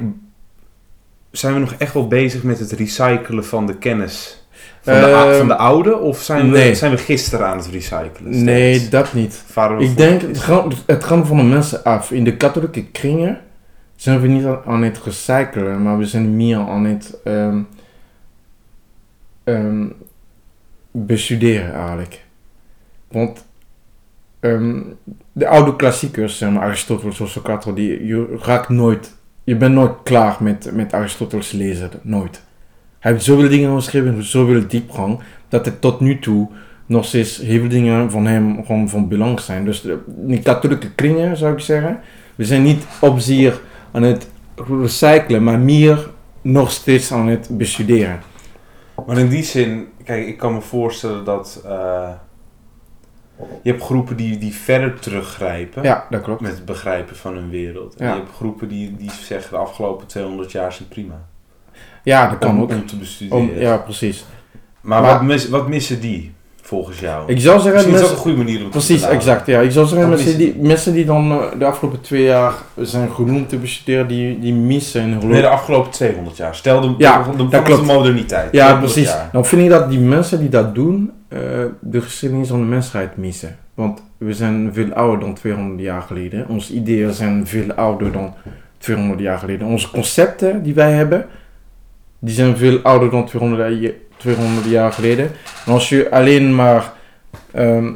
zijn we nog echt wel bezig met het recyclen van de kennis van, de, Ehm, van de oude? Of zijn we, zijn we gisteren aan het recyclen? steeds? nee, dat niet. Varen we Ik denk, het gaat, het gaat van de mensen af. In de katholieke kringen zijn we niet aan- het recyclen, maar we zijn meer aan het ehm, ehm, bestuderen eigenlijk. Want de oude klassiekers, zeg maar Aristoteles of Socrates, die, je raakt nooit, je bent nooit klaar met, met Aristoteles lezen, nooit. Hij heeft zoveel dingen geschreven, zoveel diepgang, dat het tot nu toe nog steeds heel veel dingen van hem gewoon van belang zijn. Dus in de katholieke kringen zou ik zeggen, we zijn niet op zich aan het recyclen, maar meer nog steeds aan het bestuderen. Maar in die zin, kijk, ik kan me voorstellen dat eh, je hebt groepen die, die verder teruggrijpen Ja, dat klopt. met het begrijpen van hun wereld. En Ja. je hebt groepen die, die zeggen de afgelopen 200 jaar zijn prima. Ja, dat kan om, ook. om te bestuderen. Om, ja, precies. maar Maar- wat, mis, wat missen die volgens jou? Ik zou zeggen, Misschien is dat een goede manier om te precies, exact. Ja, ik zou zeggen, mensen missen die, mensen die dan eh, de afgelopen twee jaar zijn genoemd te bestuderen, die, die missen hun geloof. Nee, de afgelopen 200 jaar. Stel de, Ja, de, de, dat de, klopt. moderniteit. Ja, 200 precies. Dan vind ik dat die mensen die dat doen, eh, de geschiedenis van de mensheid missen. Want we zijn veel ouder dan 200 jaar geleden. Onze ideeën zijn veel ouder dan 200 jaar geleden. Onze concepten die wij hebben, die zijn veel ouder dan 200, jaar- 200 jaar geleden. En als je alleen maar ehm,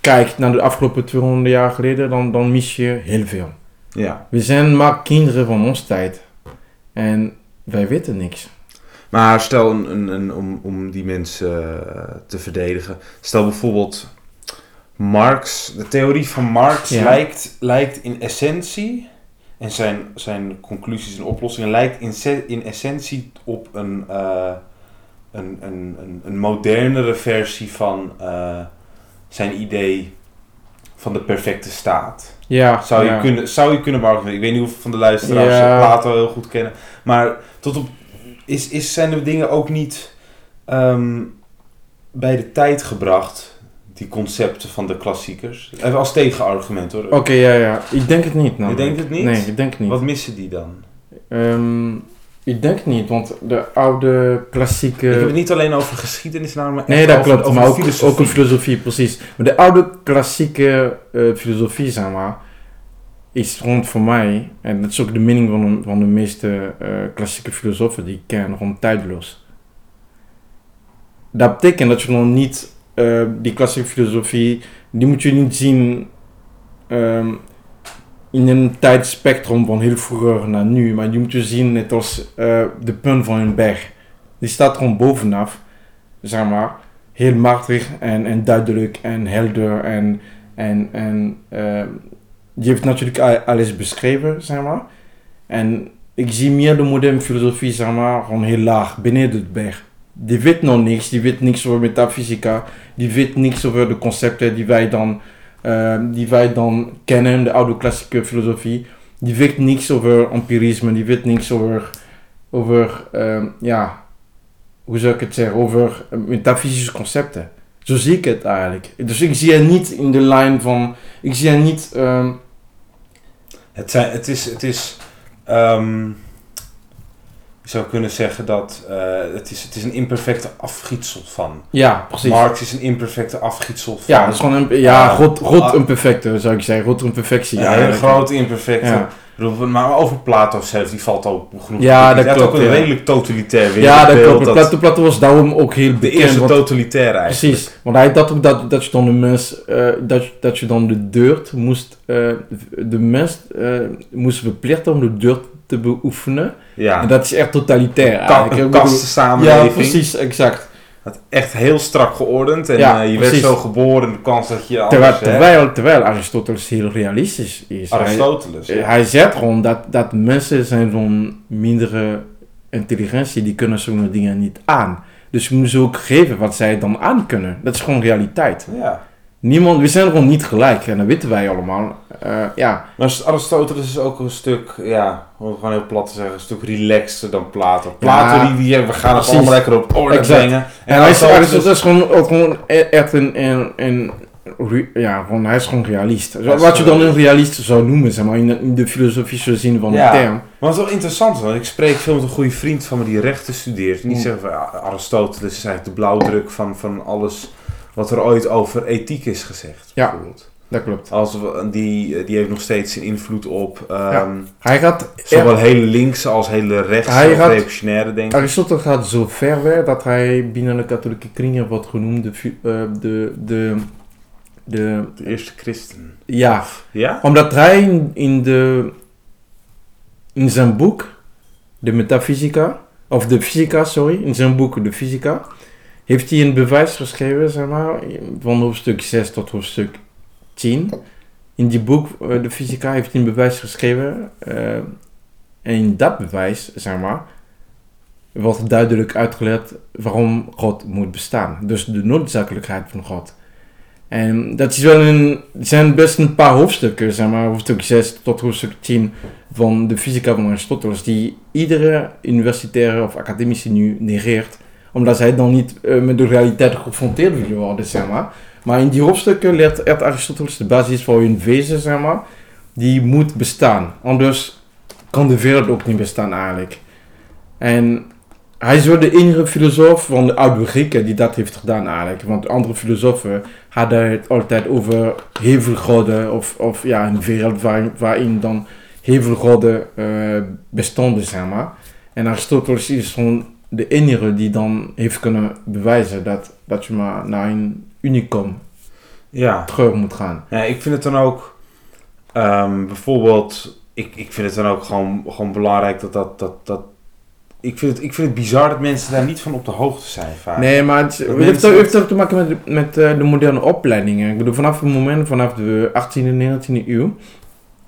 kijkt naar de afgelopen 200 jaar geleden, dan, dan mis je heel veel. Ja. We zijn maar kinderen van onze tijd. En wij weten niks. Maar stel, een, een, een, om, om die mensen eh, te verdedigen. Stel bijvoorbeeld Marx. De theorie van Marx Ja. lijkt, lijkt in essentie. En zijn, zijn conclusies en oplossingen lijkt in, in essentie op een, eh, een, een, een, een modernere versie van eh, zijn idee van de perfecte staat. Ja, Zou je, ja. kunnen, zou je kunnen beargumenteren. Ik weet niet hoeveel van de luisteraars Ja. Plato heel goed kennen. Maar tot op, is, is, zijn de dingen ook niet ehm, bij de tijd gebracht, die concepten van de klassiekers? Even als tegenargument hoor. Oké, ja, ja. Ik denk het niet. namelijk. denkt het niet? Nee, ik denk het niet. Wat missen die dan? Ehm, ik denk het niet, want de oude klassieke... Ik heb het niet alleen over geschiedenis, namelijk Nee, dat over, klopt, over maar ook, filosofie. ook een filosofie, precies. Maar de oude klassieke eh, filosofie, zeg maar, is rond voor mij, en dat is ook de mening van de, van de meeste eh, klassieke filosofen die ik ken, rond tijdloos. Dat betekent dat je nog niet, eh, die klassieke filosofie, die moet je niet zien ehm, in een tijdspectrum van heel vroeger naar nu, maar die moet je zien net als eh, de punt van een berg. Die staat gewoon bovenaf, zeg maar, heel machtig en, en duidelijk en helder en, en, en die heeft natuurlijk al- alles beschreven, zeg maar. En ik zie meer de moderne filosofie, zeg maar, gewoon heel laag, beneden de berg. Die weet nog niks, die weet niks over metafysica, die weet niks over de concepten die wij dan, eh, die wij dan kennen, de oude klassieke filosofie. Die weet niks over empirisme, die weet niks over, over eh, ja, hoe zou ik het zeggen, over metafysische concepten. Zo zie ik het eigenlijk. Dus ik zie het niet in de lijn van, ik zie het niet, ehm, Het, zijn, het is, het is ehm, je zou kunnen zeggen dat eh, het, is, het is een imperfecte afgietsel van. ja, precies. Marx is een imperfecte afgietsel van. Ja, dat is gewoon een, ja, Ah, God, God een perfecte, zou ik zeggen. God een perfectie. Ja, een grote imperfecte. Ja. Maar over Plato zelf, die valt ook genoeg. Ja, dat klopt, ook een ja. redelijk totalitair Ja, dat klopt. Plato, Plato was daarom ook heel de bekend. eerste want- totalitaire eigenlijk. Precies, want hij dacht ook dat, dat je dan de mens, eh, dat, je- dat je dan de deurt moest, eh, de mens moest verplichten om de deurt te beoefenen. Ja, En dat is echt totalitair eigenlijk. een kastensamenleving. Ja, precies, exact. Het echt heel strak geordend. En Ja, eh, je precies. werd zo geboren, de kans dat je Terwijl, anders... hè, terwijl, terwijl Aristoteles heel realistisch is. Aristoteles. Eh, ja. Hij zegt gewoon dat, dat mensen zijn van mindere intelligentie, die kunnen zo'n dingen niet aan. Dus je moet ze ook geven wat zij dan aan kunnen. Dat is gewoon realiteit. ja. Niemand, we zijn gewoon niet gelijk en dat weten wij allemaal. Eh, ja, Maar Aristoteles is ook een stuk, ja, om het gewoon heel plat te zeggen, een stuk relaxter dan Plato. Plato, Ja, die, die, we gaan het allemaal lekker op orde brengen. en hij is, Aristoteles is gewoon, ook gewoon e- echt een, een, een re- ja, gewoon, hij is gewoon realist. Is Wat je dan een realist zou noemen, zeg maar, in de, in de filosofische zin van Ja. de term. Maar wat wel interessant is, want ik spreek veel met een goede vriend van me die rechten studeert. En die Mm. zegt van, ja, Aristoteles is eigenlijk de blauwdruk van, van alles wat er ooit over ethiek is gezegd. Ja. Bijvoorbeeld. Dat klopt. Als, we- die, die heeft nog steeds zijn invloed op ehm, Ja. Hij gaat, zowel hele linkse als hele Hij of gaat- reactionaire denken. Aristoteles gaat zo ver weer dat hij binnen de katholieke kringen wordt genoemd de, eh, de, de, de, De eerste christen. ja, Ja? omdat hij in, in, de, in zijn boek, de metafysica, of de fysica, sorry, in zijn boek de fysica, heeft hij een bewijs geschreven, zeg maar, van hoofdstuk 6 tot hoofdstuk 10. In die boek, eh, de fysica, heeft hij een bewijs geschreven. eh, en in dat bewijs, zeg maar, wordt duidelijk uitgelegd waarom God moet bestaan. Dus de noodzakelijkheid van God. En dat is wel een, zijn best een paar hoofdstukken, zeg maar, hoofdstuk 6 tot hoofdstuk 10 van de fysica van Aristoteles, die iedere universitaire of academische nu negeert, omdat zij dan niet eh, met de realiteit geconfronteerd worden, zeg maar. Maar in die hoofdstukken leert Aristoteles de basis voor hun wezen, zeg maar, die moet bestaan. Anders kan de wereld ook niet bestaan eigenlijk. En hij is wel de enige filosoof van de oude Grieken die dat heeft gedaan eigenlijk. Want andere filosofen hadden het altijd over hevelgoden of, of ja, een wereld waarin, dan hevelgoden eh bestonden, zeg maar. En Aristoteles is gewoon de enige die dan heeft kunnen bewijzen dat, dat je maar naar een unicum Ja. terug moet gaan. Ja, ik vind het dan ook, ehm, bijvoorbeeld, ik, ik vind het dan ook gewoon, gewoon belangrijk dat dat, dat, dat ik, vind het, ik vind het bizar dat mensen daar niet van op de hoogte zijn vaak. Nee, maar het, Dat heeft, ook- heeft ook te maken met, de- met eh, de moderne opleidingen. Ik bedoel, vanaf het moment, vanaf de 18e en 19e eeuw,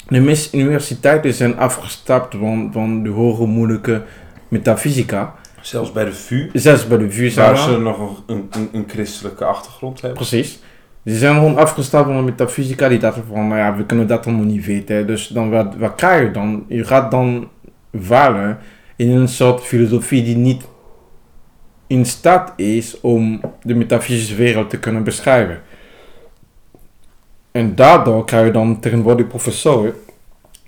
de meeste universiteiten zijn afgestapt van, van de hoge moeilijke metafysica. Zelfs bij de VU, Zelfs bij de VU, waar maar. ze nog een, een, een christelijke achtergrond hebben. Precies. Die zijn gewoon afgestapt van de metafysica. Die dachten van, nou ja, we kunnen dat allemaal niet weten. Dus dan, wat, wat krijg je dan? Je gaat dan vallen in een soort filosofie die niet in staat is om de metafysische wereld te kunnen beschrijven. En daardoor krijg je dan tegenwoordig professoren.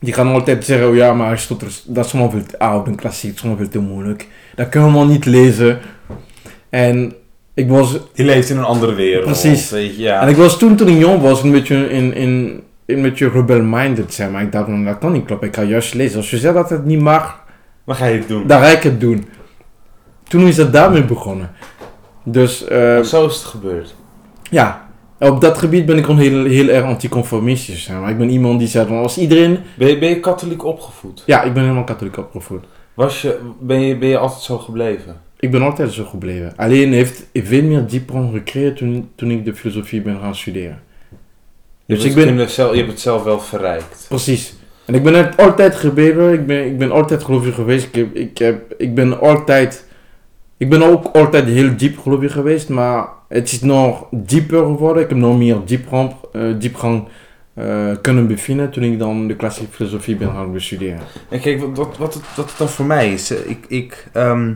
Die gaan altijd zeggen, oh ja, maar dat is allemaal veel te oud en klassiek, allemaal veel te moeilijk. Dat kunnen we allemaal niet lezen. En ik was Die leeft in een andere wereld. Precies. Je, ja. en ik was toen, toen ik jong was, een beetje in, in, een beetje rebel-minded, zeg maar. Ik dacht, van, dat kan niet kloppen, ik ga juist lezen. Als je zegt dat het niet mag, Wat ga je het doen? dan ga ik het doen. Toen is het daarmee begonnen. Dus, eh, Zo is het gebeurd. ja. Op dat gebied ben ik gewoon heel, heel erg anticonformistisch. Maar. Ik ben iemand die zegt, als iedereen... Ben je, ben je katholiek opgevoed? Ja, ik ben helemaal katholiek opgevoed. Was je, ben, je, ben je altijd zo gebleven? Ik ben altijd zo gebleven. Alleen heeft veel meer diepgang gecreëerd toen, toen ik de filosofie ben gaan studeren. Je, Dus hebt ik ben... zelf, je hebt het zelf wel verrijkt. Precies. En ik ben het altijd gebleven. Ik ben, ik ben altijd gelovig geweest. Ik, heb, ik, heb, ik ben altijd... Ik ben ook altijd heel diep gelovig geweest. Maar het is nog dieper geworden. Ik heb nog meer diepgang, eh, diepgang eh, kunnen bevinden toen ik dan de klassieke filosofie ben gaan bestuderen. En kijk, wat, wat, wat het dan voor mij is. eh, Ik, ik, ehm,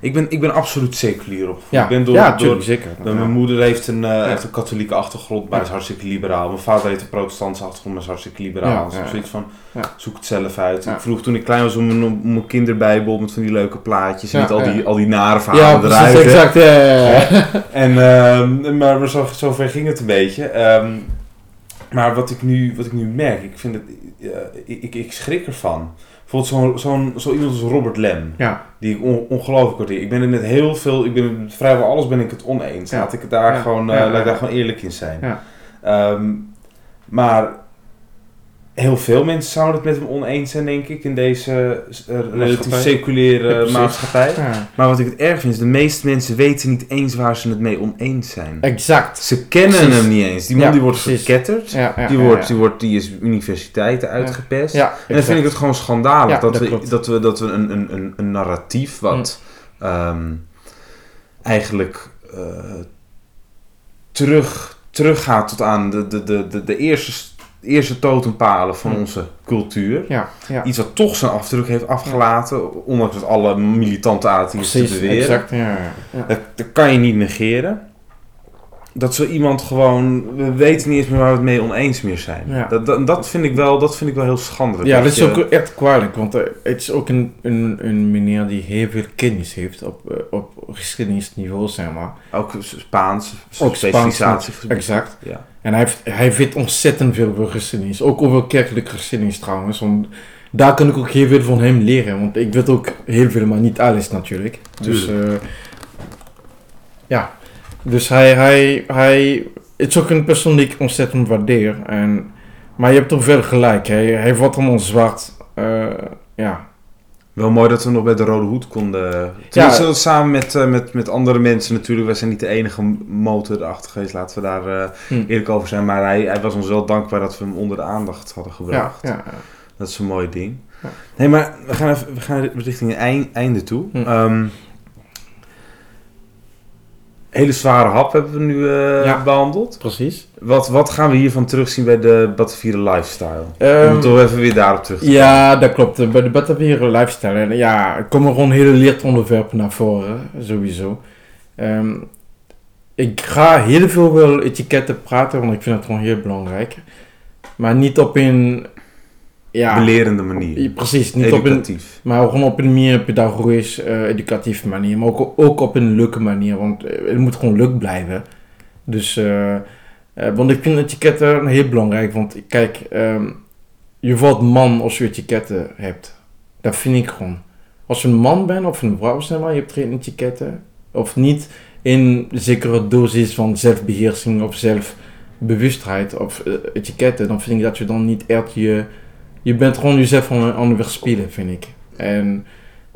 ik, ben, ik ben absoluut seculier op. Ja, ik ben door, ja door, tuurlijk, zeker. Mijn Ja. moeder heeft een, eh, heeft een katholieke achtergrond, maar is hartstikke liberaal. Mijn vader heeft een protestantse achtergrond, maar is hartstikke liberaal. Dus ik zoiets van, zoek het zelf uit. Ik vroeg toen ik klein was om een, om een kinderbijbel met van die leuke plaatjes. En Ja, niet al die, al die nare verhalen eruit. exact. Ja, ja. En, ehm, maar maar zo, zover ging het een beetje. Ehm, maar wat ik, nu, wat ik nu merk, ik, vind het, eh, ik, ik, ik schrik ervan. Bijvoorbeeld zo'n zo'n zo iemand als Robert Lem, Ja. die ik on- ongelooflijk waardeer. Ik ben het met heel veel, ik ben vrijwel alles ben ik het oneens. Ja. Laat ik het daar Ja. gewoon, Ja, laat daar gewoon eerlijk in zijn. Ja. Ehm, maar heel veel mensen zouden het met hem oneens zijn, denk ik, in deze eh, relatief Maatschappij. seculiere Ja, maatschappij. Ja. Maar wat ik het erg vind, is de meeste mensen weten niet eens waar ze het mee oneens zijn. Exact. Ze kennen Precies. hem niet eens. Die man Ja, die wordt precies. verketterd. Ja, ja, die, ja, wordt. Die, wordt, die is universiteiten uitgepest. Ja, En dan vind ik het gewoon schandalig Ja, dat, dat we, dat we, dat we een, een, een, een narratief wat ehm, eigenlijk eh, terug, teruggaat tot aan de, de, de, de, de eerste, eerste totempalen van onze cultuur. Ja, ja. Iets wat toch zijn afdruk heeft afgelaten, ondanks dat alle militante te Precies, beweren. exact. Ja. Dat, dat kan je niet negeren. Dat zo iemand gewoon, we weten niet eens meer waar we het mee oneens meer zijn. Dat, dat, dat, vind ik wel, dat vind ik wel heel schandelijk. Ja, dat is ook echt kwalijk, want het is ook een, een, een meneer die heel veel kennis heeft op, eh, op geschiedenisniveau, zeg maar. Ook Spaans, Ook specialisatie. Exact. Ja. En hij, heeft, hij weet ontzettend veel over geschiedenis, ook over kerkelijke geschiedenis trouwens, want daar kan ik ook heel veel van hem leren, want ik weet ook heel veel, maar niet alles natuurlijk. Dus, eh, ja. Dus hij, hij, hij, het is ook een persoon die ik ontzettend waardeer, en, maar je hebt toch wel gelijk, hij, hij wordt allemaal zwart, eh, ja. Wel mooi dat we nog bij de Rode Hoed konden. Tenminste, dat samen met, eh, met, met andere mensen natuurlijk. Wij zijn niet de enige motor erachter geweest. Laten we daar eh, Hm. eerlijk over zijn. Maar hij, hij was ons wel dankbaar dat we hem onder de aandacht hadden Ja, gebracht. ja, ja. Dat is een mooi ding. Ja. Nee, maar we gaan, even, we gaan richting het eind- einde toe. Hm. Ehm, hele zware hap hebben we nu eh, Ja. behandeld. precies. Wat, wat gaan we hiervan terugzien bij de Batavieren Lifestyle? We Ehm, moeten toch even weer daarop terug. ja, dat klopt. Bij de Batavieren lifestyle, en ja, er komen gewoon hele leeronderwerpen naar voren, sowieso. Ehm, ik ga heel veel wel etiketten praten, want ik vind het gewoon heel belangrijk. Maar niet op een... Ja, Belerende manier. precies. Niet op een, maar gewoon op een meer pedagogisch, eh, educatieve manier. Maar ook, ook op een leuke manier, want eh, het moet gewoon leuk blijven. Dus, eh, want ik vind etiketten heel belangrijk. Want kijk, ehm, je wordt man als je etiketten hebt. Dat vind ik gewoon. Als je een man bent of een vrouw, zeg maar, je hebt geen etiketten. Of niet in een zekere dosis van zelfbeheersing of zelfbewustheid of etiketten. Dan vind ik dat je dan niet echt je... Je bent gewoon jezelf aan, aan het verspillen, vind ik. En,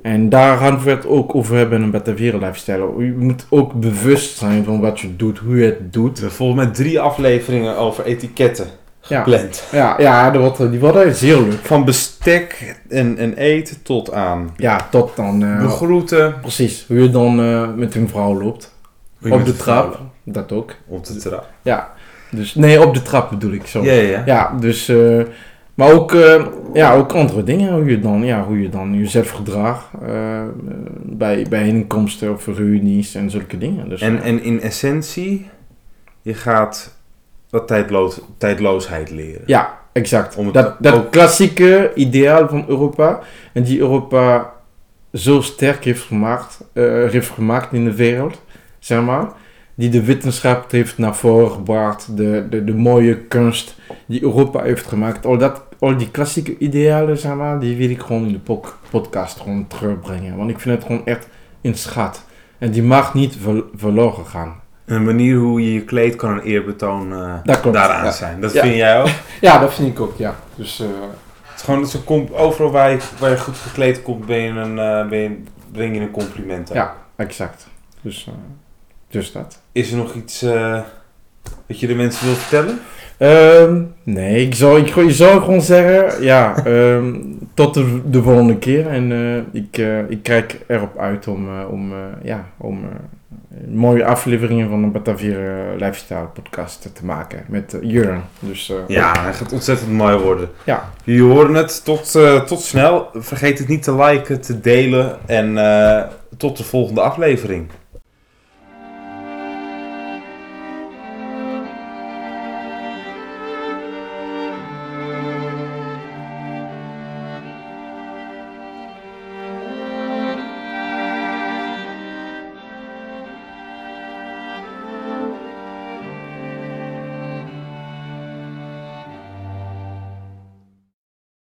en daar gaan we het ook over hebben in een Batavieren lifestyle. Je moet ook bewust zijn van wat je doet, hoe je het doet. We hebben volgens mij drie afleveringen over etiketten gepland. ja, ja dat wordt, die worden zeer leuk. Van bestek en, en eten tot aan Ja, tot dan. eh, begroeten. precies, hoe je dan eh, met een vrouw loopt. Op met de trap, dat ook. Op de trap. Ja. Dus, nee, op de trap bedoel ik zo. Ja, ja, ja. Ja, dus... eh, maar ook, eh, ja, ook andere dingen, hoe je dan, ja, hoe je dan jezelf gedraagt eh, bij, bij inkomsten of reunies en zulke dingen. Dus, En, en in essentie, je gaat wat tijdloos, tijdloosheid leren. ja, exact. Dat, dat ook- klassieke ideaal van Europa, en die Europa zo sterk heeft gemaakt, eh, heeft gemaakt in de wereld, zeg maar, die de wetenschap heeft naar voren gebracht, de, de, de mooie kunst die Europa heeft gemaakt, al, dat, al die klassieke idealen, zeg maar, die wil ik gewoon in de podcast gewoon terugbrengen. Want ik vind het gewoon echt een schat. En die mag niet ver- verloren gaan. Een manier hoe je je kleedt kan een eerbetoon eh, Dat klopt, daaraan ja. zijn. Dat Ja. vind jij ook? Ja, dat vind ik ook, ja. Dus, eh, Het is gewoon dat ze komt overal waar je, waar je goed gekleed komt, ben je een, eh, ben je, breng je een compliment aan. ja, exact. Dus, dus dat. Is er nog iets eh, wat je de mensen wilt vertellen? Ehm, nee, ik zou, ik, ik zou gewoon zeggen, ja, ehm, tot de, de volgende keer. En eh, ik, eh, ik kijk erop uit om, om, ja, om mooie afleveringen van een Batavier Lifestyle podcast te maken met Jurgen. Dus, Ja, hij gaat ontzettend mooi worden. Ja. Jullie horen het. Tot, tot snel. Vergeet het niet te liken, te delen. En tot de volgende aflevering.